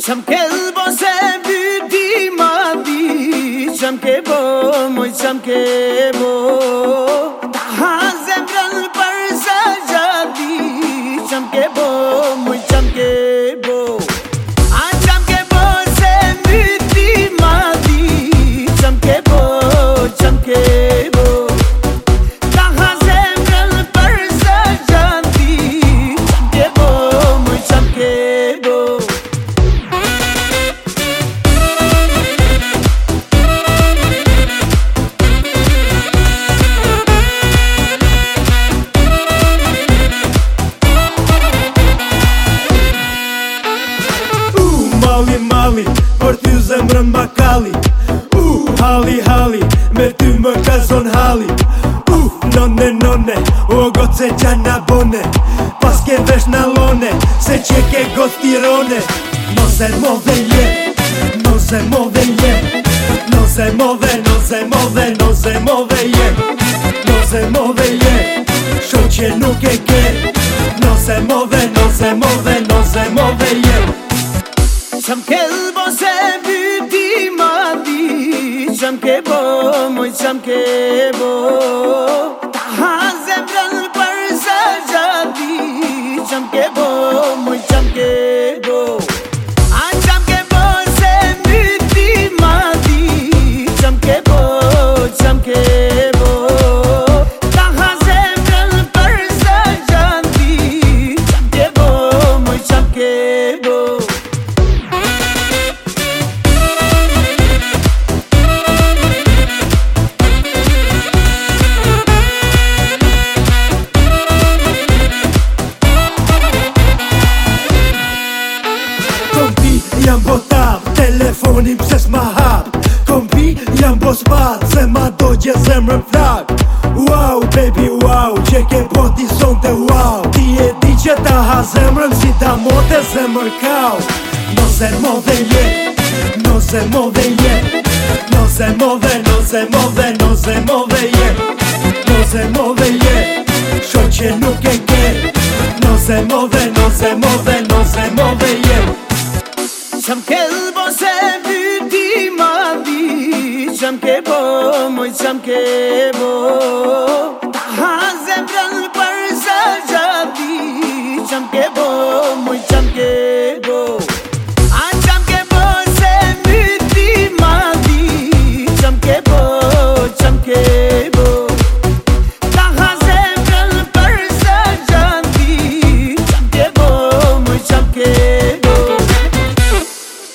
Sam ke bo se bi di ma bi Sam ke bo moi sam ke bo Ha zemran par sa jadi Sam ke bo moi sam ke bo hali mali Por ty zemrën bakali Uh, hali hali Me ty më kazon hali Uh, none none O gotë se qa në bone Pas ke vesh në lone Se qe ke gotë tirone Nose move je Nose move je se move, nose move, nose move je Nose move je Shoqe nuk e ke Nose move, nose se move je Qam ke lbo se bëti ma di Qam ke bo, moj qam ke bo jam botav Telefoni pëse s'ma hap Kompi jam spad Se ma do gje zemrën flak Wow, baby, wow Që ke poti son të wow Ti e di që ta ha zemrën Si ta mote zemrën kau No se move je No se move je No se move, no se move, no se move je No se move je Sho që nuk e ke No se move, no se move, no se move je Qam ke lbo se pyti ma di Qam ke bo, moj qam ke bo